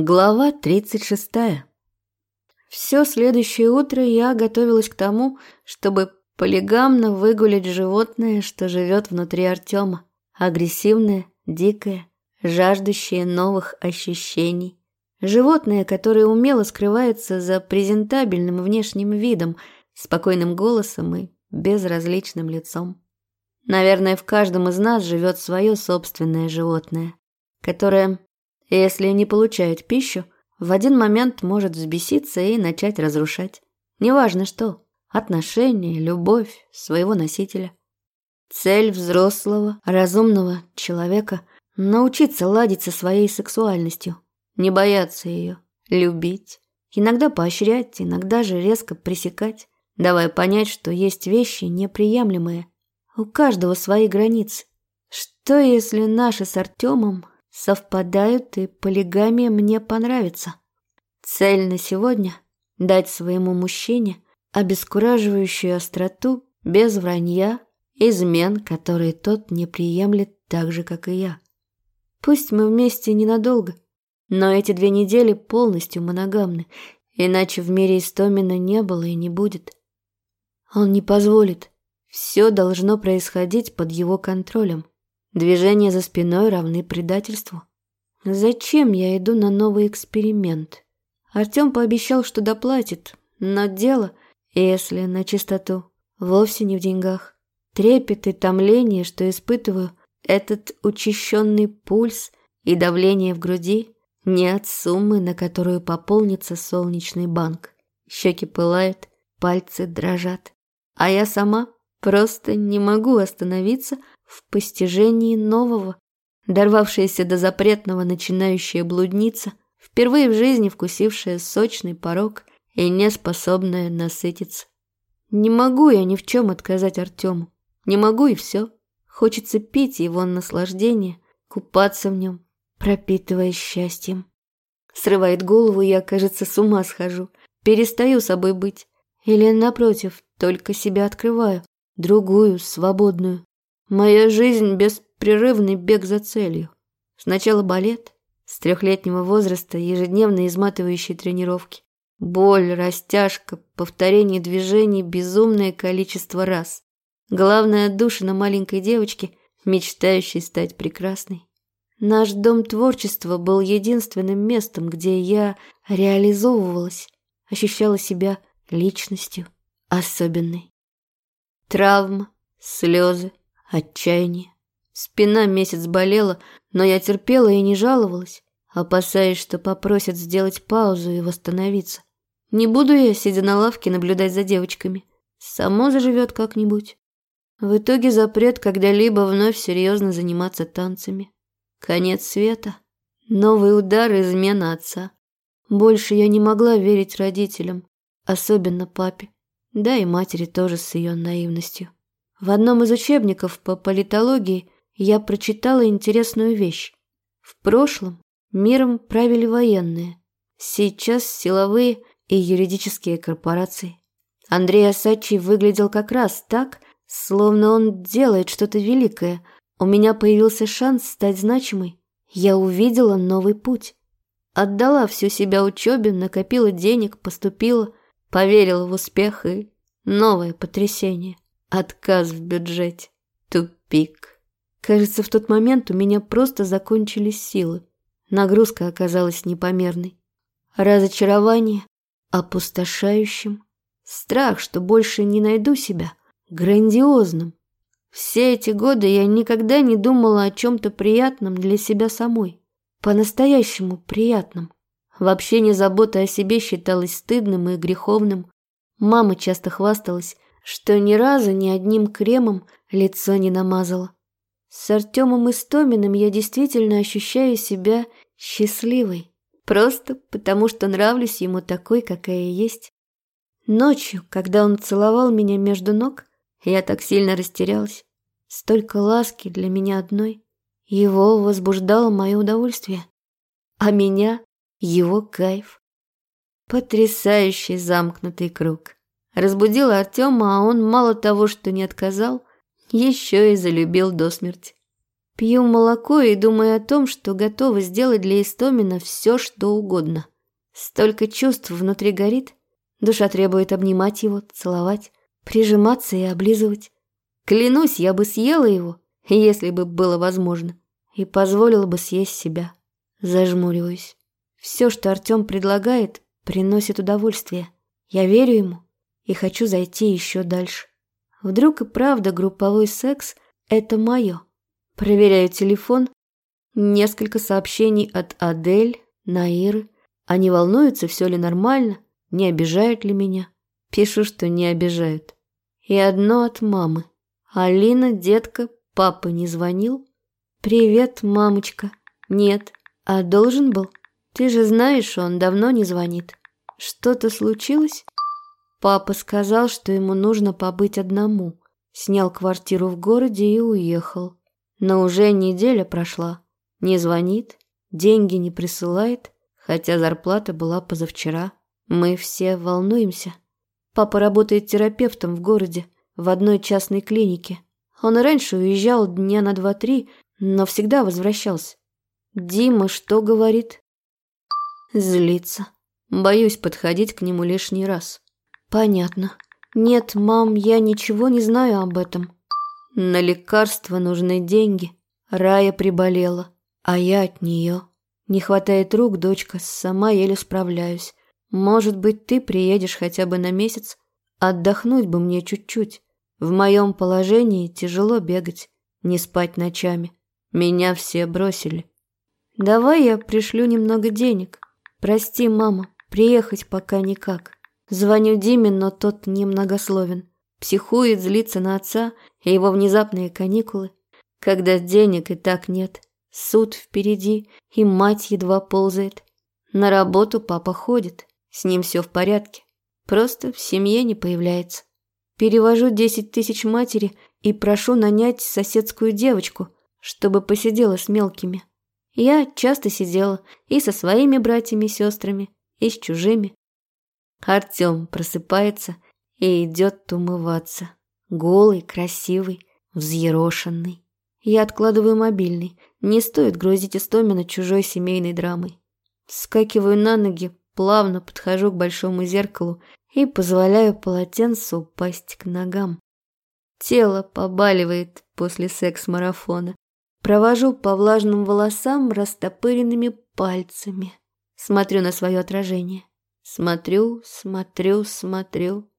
Глава 36. Все следующее утро я готовилась к тому, чтобы полигамно выгулять животное, что живет внутри Артема. Агрессивное, дикое, жаждущее новых ощущений. Животное, которое умело скрывается за презентабельным внешним видом, спокойным голосом и безразличным лицом. Наверное, в каждом из нас живет свое собственное животное, которое если не получает пищу, в один момент может взбеситься и начать разрушать. Неважно что – отношения, любовь своего носителя. Цель взрослого, разумного человека – научиться ладить со своей сексуальностью, не бояться ее, любить, иногда поощрять, иногда же резко пресекать, давая понять, что есть вещи неприемлемые. У каждого свои границы. Что если наши с Артемом совпадают, и полигамия мне понравится. Цель на сегодня – дать своему мужчине обескураживающую остроту без вранья, измен, которые тот не приемлет так же, как и я. Пусть мы вместе ненадолго, но эти две недели полностью моногамны, иначе в мире Истомина не было и не будет. Он не позволит. Все должно происходить под его контролем. Движения за спиной равны предательству. Зачем я иду на новый эксперимент? Артем пообещал, что доплатит, но дело, если на чистоту, вовсе не в деньгах. Трепет и томление, что испытываю, этот учащенный пульс и давление в груди не от суммы, на которую пополнится солнечный банк. Щеки пылают, пальцы дрожат. А я сама просто не могу остановиться в постижении нового. Дорвавшаяся до запретного начинающая блудница, впервые в жизни вкусившая сочный порог и неспособная насытиться. Не могу я ни в чем отказать Артему. Не могу и все. Хочется пить его наслаждение, купаться в нем, пропитываясь счастьем. Срывает голову, я, кажется, с ума схожу. Перестаю собой быть. Или, напротив, только себя открываю. Другую, свободную. Моя жизнь – беспрерывный бег за целью. Сначала балет, с трехлетнего возраста ежедневно изматывающие тренировки. Боль, растяжка, повторение движений безумное количество раз. Главная отдушина маленькой девочки, мечтающей стать прекрасной. Наш дом творчества был единственным местом, где я реализовывалась, ощущала себя личностью особенной. Травма, слезы, Отчаяние. Спина месяц болела, но я терпела и не жаловалась, опасаясь, что попросят сделать паузу и восстановиться. Не буду я, сидя на лавке, наблюдать за девочками. Само заживет как-нибудь. В итоге запрет когда-либо вновь серьезно заниматься танцами. Конец света. Новый удар измена отца. Больше я не могла верить родителям, особенно папе, да и матери тоже с ее наивностью. В одном из учебников по политологии я прочитала интересную вещь. В прошлом миром правили военные, сейчас силовые и юридические корпорации. Андрей Асачи выглядел как раз так, словно он делает что-то великое. У меня появился шанс стать значимой. Я увидела новый путь. Отдала всю себя учебе, накопила денег, поступила, поверила в успех и новое потрясение. Отказ в бюджете. Тупик. Кажется, в тот момент у меня просто закончились силы. Нагрузка оказалась непомерной. Разочарование опустошающим. Страх, что больше не найду себя, грандиозным. Все эти годы я никогда не думала о чем-то приятном для себя самой. По-настоящему приятном. Вообще не забота о себе считалась стыдным и греховным. Мама часто хвасталась, что ни разу ни одним кремом лицо не намазала. С Артемом Истоминым я действительно ощущаю себя счастливой. Просто потому, что нравлюсь ему такой, какая есть. Ночью, когда он целовал меня между ног, я так сильно растерялась. Столько ласки для меня одной. Его возбуждало мое удовольствие. А меня — его кайф. Потрясающий замкнутый круг. Разбудила Артема, а он мало того, что не отказал, еще и залюбил до смерти. Пью молоко и думаю о том, что готова сделать для Истомина все, что угодно. Столько чувств внутри горит. Душа требует обнимать его, целовать, прижиматься и облизывать. Клянусь, я бы съела его, если бы было возможно, и позволила бы съесть себя. Зажмуриваюсь. Все, что Артем предлагает, приносит удовольствие. Я верю ему и хочу зайти еще дальше. Вдруг и правда групповой секс – это мое. Проверяю телефон. Несколько сообщений от Адель, Наиры. Они волнуются, все ли нормально, не обижают ли меня. Пишу, что не обижают. И одно от мамы. Алина, детка, папа не звонил? Привет, мамочка. Нет. А должен был? Ты же знаешь, он давно не звонит. Что-то случилось? Папа сказал, что ему нужно побыть одному. Снял квартиру в городе и уехал. Но уже неделя прошла. Не звонит, деньги не присылает, хотя зарплата была позавчера. Мы все волнуемся. Папа работает терапевтом в городе, в одной частной клинике. Он и раньше уезжал дня на два-три, но всегда возвращался. Дима что говорит? Злится. Боюсь подходить к нему лишний раз. Понятно. Нет, мам, я ничего не знаю об этом. На лекарства нужны деньги. Рая приболела, а я от нее. Не хватает рук, дочка, сама еле справляюсь. Может быть, ты приедешь хотя бы на месяц? Отдохнуть бы мне чуть-чуть. В моем положении тяжело бегать, не спать ночами. Меня все бросили. Давай я пришлю немного денег. Прости, мама, приехать пока никак. Звоню Диме, но тот немногословен. Психует, злится на отца и его внезапные каникулы, когда денег и так нет. Суд впереди, и мать едва ползает. На работу папа ходит, с ним все в порядке. Просто в семье не появляется. Перевожу десять тысяч матери и прошу нанять соседскую девочку, чтобы посидела с мелкими. Я часто сидела и со своими братьями и сестрами, и с чужими. Артем просыпается и идет умываться. Голый, красивый, взъерошенный. Я откладываю мобильный. Не стоит грузить Истомина чужой семейной драмой. Скакиваю на ноги, плавно подхожу к большому зеркалу и позволяю полотенцу упасть к ногам. Тело побаливает после секс-марафона. Провожу по влажным волосам растопыренными пальцами. Смотрю на свое отражение. Смотрю, смотрю, смотрю.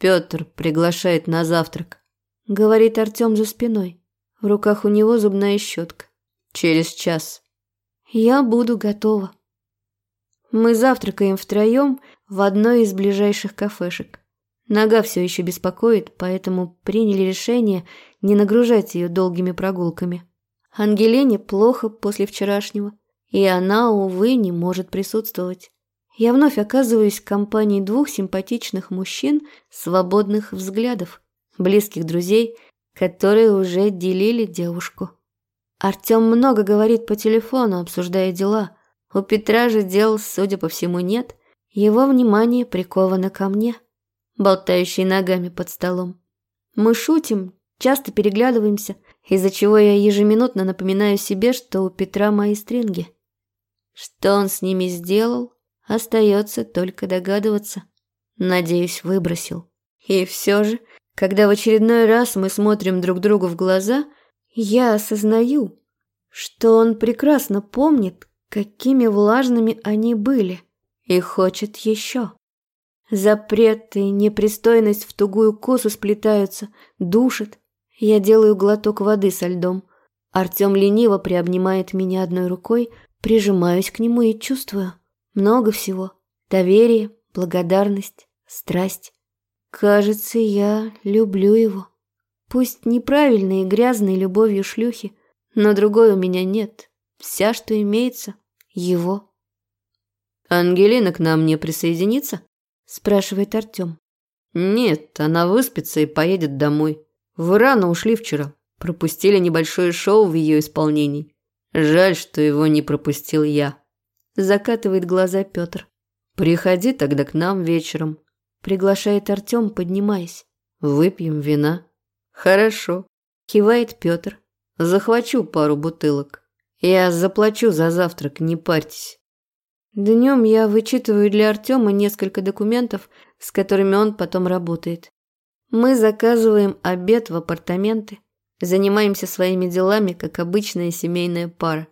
Петр приглашает на завтрак. Говорит Артем за спиной. В руках у него зубная щетка. Через час. Я буду готова. Мы завтракаем втроем в одной из ближайших кафешек. Нога все еще беспокоит, поэтому приняли решение не нагружать ее долгими прогулками. Ангелине плохо после вчерашнего, и она, увы, не может присутствовать я вновь оказываюсь в компании двух симпатичных мужчин свободных взглядов, близких друзей, которые уже делили девушку. Артем много говорит по телефону, обсуждая дела. У Петра же дел, судя по всему, нет. Его внимание приковано ко мне, болтающей ногами под столом. Мы шутим, часто переглядываемся, из-за чего я ежеминутно напоминаю себе, что у Петра мои стринги. Что он с ними сделал, Остается только догадываться. Надеюсь, выбросил. И все же, когда в очередной раз мы смотрим друг другу в глаза, я осознаю, что он прекрасно помнит, какими влажными они были, и хочет еще. Запреты и непристойность в тугую косу сплетаются, душат. Я делаю глоток воды со льдом. Артем лениво приобнимает меня одной рукой, прижимаюсь к нему и чувствую, много всего. Доверие, благодарность, страсть. Кажется, я люблю его. Пусть неправильной и грязной любовью шлюхи, но другой у меня нет. Вся, что имеется, его. «Ангелина к нам не присоединится?» – спрашивает Артем. «Нет, она выспится и поедет домой. Вы рано ушли вчера. Пропустили небольшое шоу в ее исполнении. Жаль, что его не пропустил я». Закатывает глаза Петр. «Приходи тогда к нам вечером», – приглашает Артем, поднимаясь. «Выпьем вина». «Хорошо», – кивает Петр. Захвачу пару бутылок. Я заплачу за завтрак, не парьтесь. Днем я вычитываю для Артема несколько документов, с которыми он потом работает. Мы заказываем обед в апартаменты, занимаемся своими делами, как обычная семейная пара,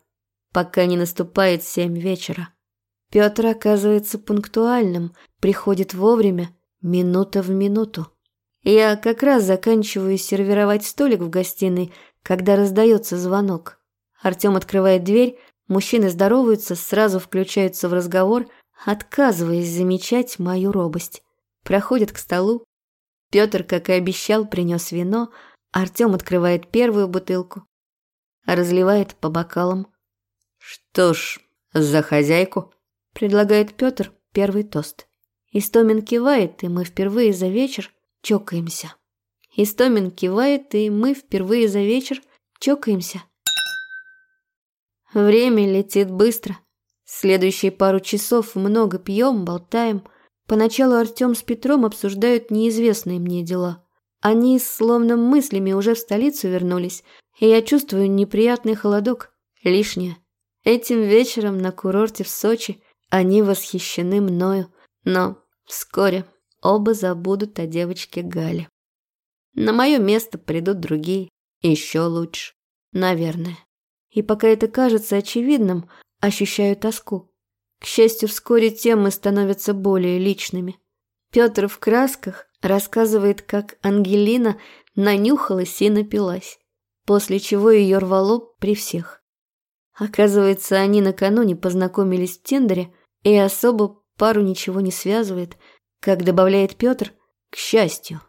пока не наступает семь вечера. Петр оказывается пунктуальным, приходит вовремя, минута в минуту. Я как раз заканчиваю сервировать столик в гостиной, когда раздается звонок. Артем открывает дверь, мужчины здороваются, сразу включаются в разговор, отказываясь замечать мою робость. Проходят к столу. Петр, как и обещал, принес вино, Артем открывает первую бутылку, разливает по бокалам. «Что ж, за хозяйку?» – предлагает Петр первый тост. Истомин кивает, и мы впервые за вечер чокаемся. Истомин кивает, и мы впервые за вечер чокаемся. Время летит быстро. Следующие пару часов много пьем, болтаем. Поначалу Артем с Петром обсуждают неизвестные мне дела. Они словно мыслями уже в столицу вернулись, и я чувствую неприятный холодок, лишнее. Этим вечером на курорте в Сочи они восхищены мною, но вскоре оба забудут о девочке Гале. На мое место придут другие, еще лучше, наверное. И пока это кажется очевидным, ощущаю тоску. К счастью, вскоре темы становятся более личными. Петр в красках рассказывает, как Ангелина нанюхалась и напилась, после чего ее рвало при всех. Оказывается, они накануне познакомились в Тиндере, и особо пару ничего не связывает, как добавляет Петр, к счастью.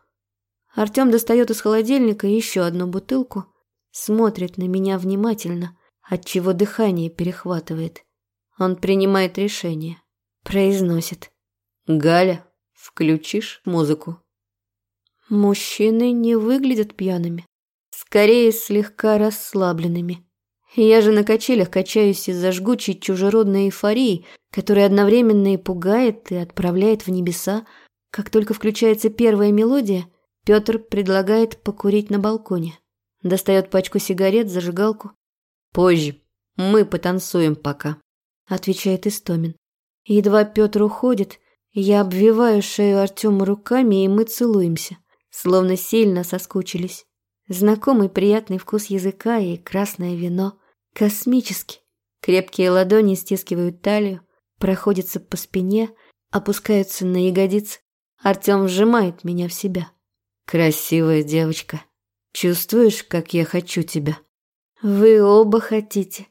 Артем достает из холодильника еще одну бутылку, смотрит на меня внимательно, отчего дыхание перехватывает. Он принимает решение, произносит. «Галя, включишь музыку?» Мужчины не выглядят пьяными, скорее слегка расслабленными. Я же на качелях качаюсь из-за жгучей чужеродной эйфории, которая одновременно и пугает, и отправляет в небеса. Как только включается первая мелодия – Петр предлагает покурить на балконе. Достает пачку сигарет, зажигалку. «Позже. Мы потанцуем пока», – отвечает Истомин. Едва Петр уходит, я обвиваю шею Артема руками, и мы целуемся, словно сильно соскучились. Знакомый приятный вкус языка и красное вино. Космически. Крепкие ладони стискивают талию, проходятся по спине, опускаются на ягодицы. Артем сжимает меня в себя. Красивая девочка. Чувствуешь, как я хочу тебя? Вы оба хотите.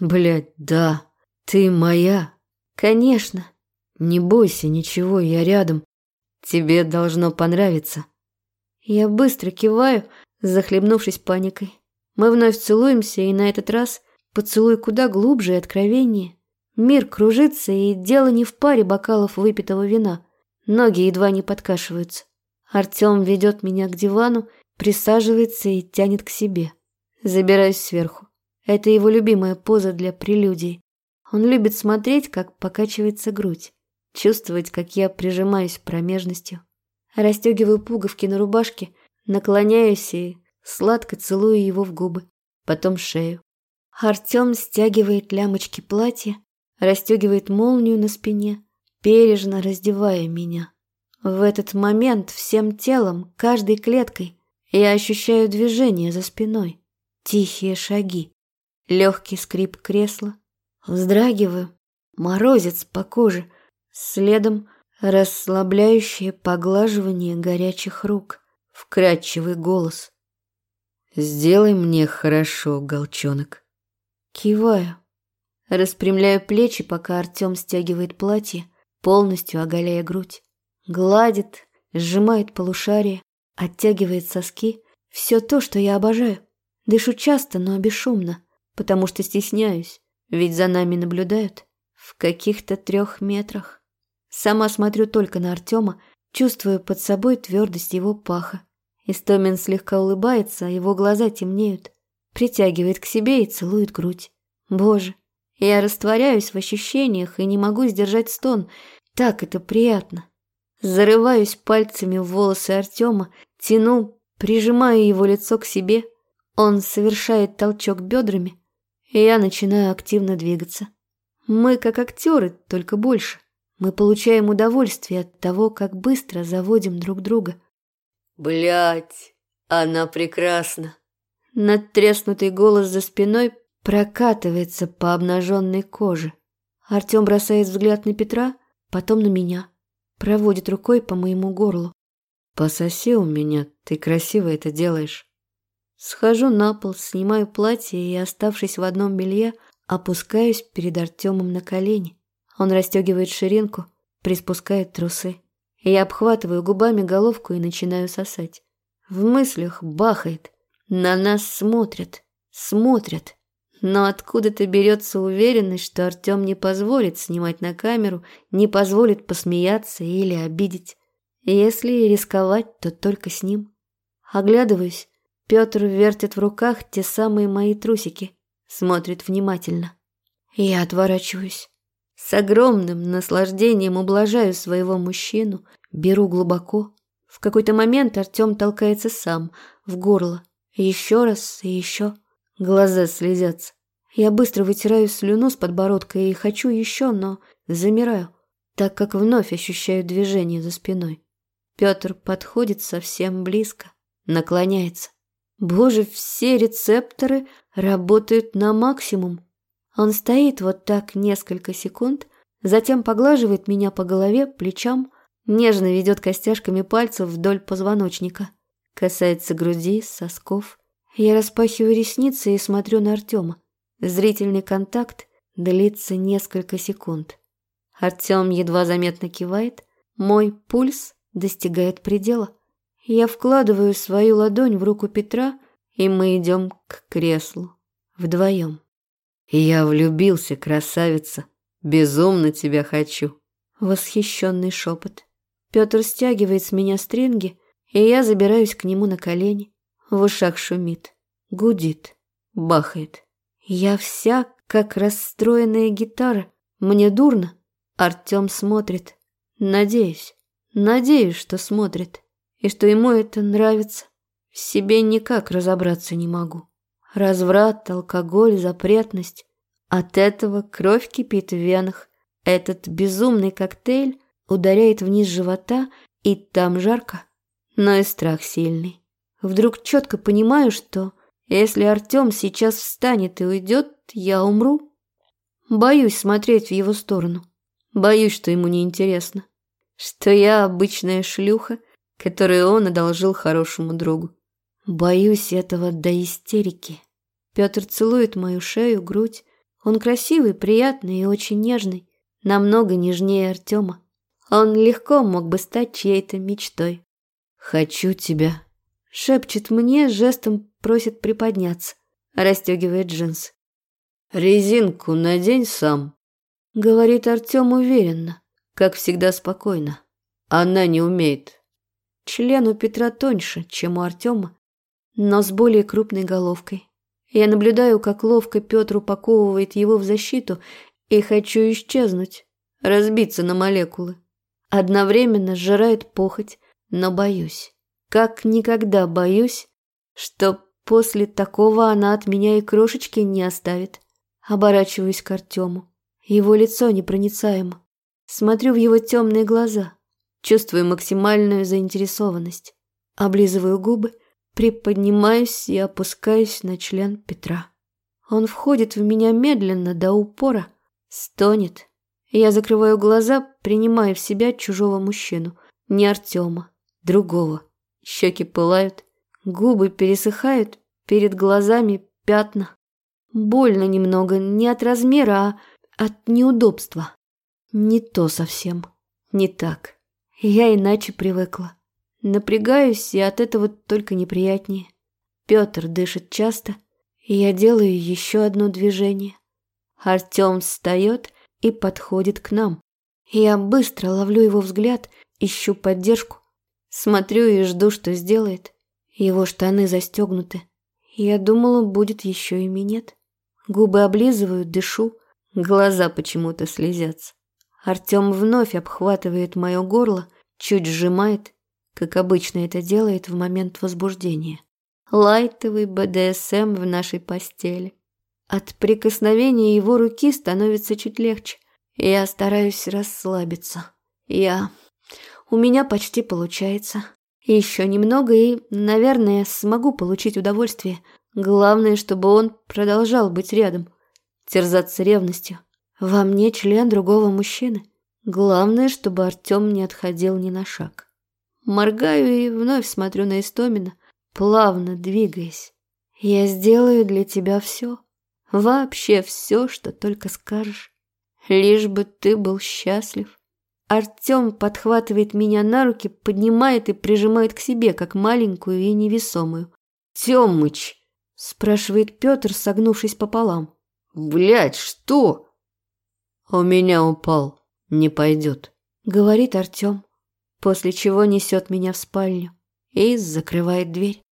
Блядь, да. Ты моя. Конечно. Не бойся ничего, я рядом. Тебе должно понравиться. Я быстро киваю, захлебнувшись паникой. Мы вновь целуемся, и на этот раз поцелуй куда глубже и откровеннее. Мир кружится, и дело не в паре бокалов выпитого вина. Ноги едва не подкашиваются. Артем ведет меня к дивану, присаживается и тянет к себе. Забираюсь сверху. Это его любимая поза для прелюдий. Он любит смотреть, как покачивается грудь, чувствовать, как я прижимаюсь промежностью. Растегиваю пуговки на рубашке, наклоняюсь и сладко целую его в губы, потом шею. Артем стягивает лямочки платья, расстегивает молнию на спине, бережно раздевая меня. В этот момент всем телом, каждой клеткой я ощущаю движение за спиной, тихие шаги, легкий скрип кресла, вздрагиваю, морозец по коже, следом расслабляющее поглаживание горячих рук, вкрадчивый голос. «Сделай мне хорошо, голчонок». Киваю, распрямляю плечи, пока Артем стягивает платье, полностью оголяя грудь. Гладит, сжимает полушарие, оттягивает соски. Все то, что я обожаю. Дышу часто, но бесшумно, потому что стесняюсь, ведь за нами наблюдают. В каких-то трех метрах. Сама смотрю только на Артема, чувствую под собой твердость его паха. Истомин слегка улыбается, а его глаза темнеют. Притягивает к себе и целует грудь. Боже, я растворяюсь в ощущениях и не могу сдержать стон. Так это приятно. Зарываюсь пальцами в волосы Артема, тяну, прижимаю его лицо к себе. Он совершает толчок бедрами, и я начинаю активно двигаться. Мы как актеры, только больше. Мы получаем удовольствие от того, как быстро заводим друг друга. Блять, она прекрасна. Надтреснутый голос за спиной прокатывается по обнаженной коже. Артем бросает взгляд на Петра, потом на меня. Проводит рукой по моему горлу. «Пососи у меня, ты красиво это делаешь». Схожу на пол, снимаю платье и, оставшись в одном белье, опускаюсь перед Артемом на колени. Он расстегивает ширинку, приспускает трусы. Я обхватываю губами головку и начинаю сосать. В мыслях бахает. На нас смотрят, смотрят. Но откуда-то берется уверенность, что Артем не позволит снимать на камеру, не позволит посмеяться или обидеть. Если рисковать, то только с ним. Оглядываюсь. Петр вертит в руках те самые мои трусики. Смотрит внимательно. Я отворачиваюсь. С огромным наслаждением ублажаю своего мужчину, беру глубоко. В какой-то момент Артем толкается сам, в горло. Еще раз и еще. Глаза слезятся. Я быстро вытираю слюну с подбородка и хочу еще, но замираю, так как вновь ощущаю движение за спиной. Петр подходит совсем близко, наклоняется. Боже, все рецепторы работают на максимум. Он стоит вот так несколько секунд, затем поглаживает меня по голове, плечам, нежно ведет костяшками пальцев вдоль позвоночника. Касается груди, сосков. Я распахиваю ресницы и смотрю на Артема. Зрительный контакт длится несколько секунд. Артем едва заметно кивает. Мой пульс достигает предела. Я вкладываю свою ладонь в руку Петра, и мы идем к креслу. Вдвоем. «Я влюбился, красавица. Безумно тебя хочу». Восхищенный шепот. Петр стягивает с меня стринги, и я забираюсь к нему на колени. В ушах шумит, гудит, бахает. Я вся как расстроенная гитара. Мне дурно. Артем смотрит. Надеюсь. Надеюсь, что смотрит. И что ему это нравится. В себе никак разобраться не могу. Разврат, алкоголь, запретность. От этого кровь кипит в венах. Этот безумный коктейль ударяет вниз живота, и там жарко. Но и страх сильный. Вдруг четко понимаю, что если Артем сейчас встанет и уйдет, я умру. Боюсь смотреть в его сторону. Боюсь, что ему неинтересно. Что я обычная шлюха, которую он одолжил хорошему другу. Боюсь этого до истерики. Петр целует мою шею, грудь. Он красивый, приятный и очень нежный. Намного нежнее Артема. Он легко мог бы стать чьей-то мечтой. «Хочу тебя», — шепчет мне, жестом просит приподняться. Растегивает джинсы. «Резинку надень сам», — говорит Артем уверенно, как всегда спокойно. «Она не умеет». Член у Петра тоньше, чем у Артема, но с более крупной головкой. Я наблюдаю, как ловко Петр упаковывает его в защиту, и хочу исчезнуть, разбиться на молекулы. Одновременно сжирает похоть, но боюсь. Как никогда боюсь, что после такого она от меня и крошечки не оставит. Оборачиваюсь к Артему. Его лицо непроницаемо. Смотрю в его темные глаза. Чувствую максимальную заинтересованность. Облизываю губы Приподнимаюсь и опускаюсь на член Петра. Он входит в меня медленно до упора, стонет. Я закрываю глаза, принимая в себя чужого мужчину. Не Артема, другого. Щеки пылают, губы пересыхают, перед глазами пятна. Больно немного, не от размера, а от неудобства. Не то совсем, не так. Я иначе привыкла. Напрягаюсь, и от этого только неприятнее. Петр дышит часто, и я делаю еще одно движение. Артем встает и подходит к нам. Я быстро ловлю его взгляд, ищу поддержку. Смотрю и жду, что сделает. Его штаны застегнуты. Я думала, будет еще и минет. Губы облизываю, дышу. Глаза почему-то слезятся. Артем вновь обхватывает мое горло, чуть сжимает как обычно это делает в момент возбуждения. Лайтовый БДСМ в нашей постели. От прикосновения его руки становится чуть легче. Я стараюсь расслабиться. Я... У меня почти получается. Еще немного и, наверное, смогу получить удовольствие. Главное, чтобы он продолжал быть рядом. Терзаться ревностью. Во мне член другого мужчины. Главное, чтобы Артем не отходил ни на шаг. Моргаю и вновь смотрю на Истомина, плавно двигаясь. Я сделаю для тебя все. Вообще все, что только скажешь. Лишь бы ты был счастлив. Артем подхватывает меня на руки, поднимает и прижимает к себе, как маленькую и невесомую. «Темыч!» – спрашивает Петр, согнувшись пополам. «Блядь, что?» «У меня упал. Не пойдет», – говорит Артем, после чего несет меня в спальню и закрывает дверь.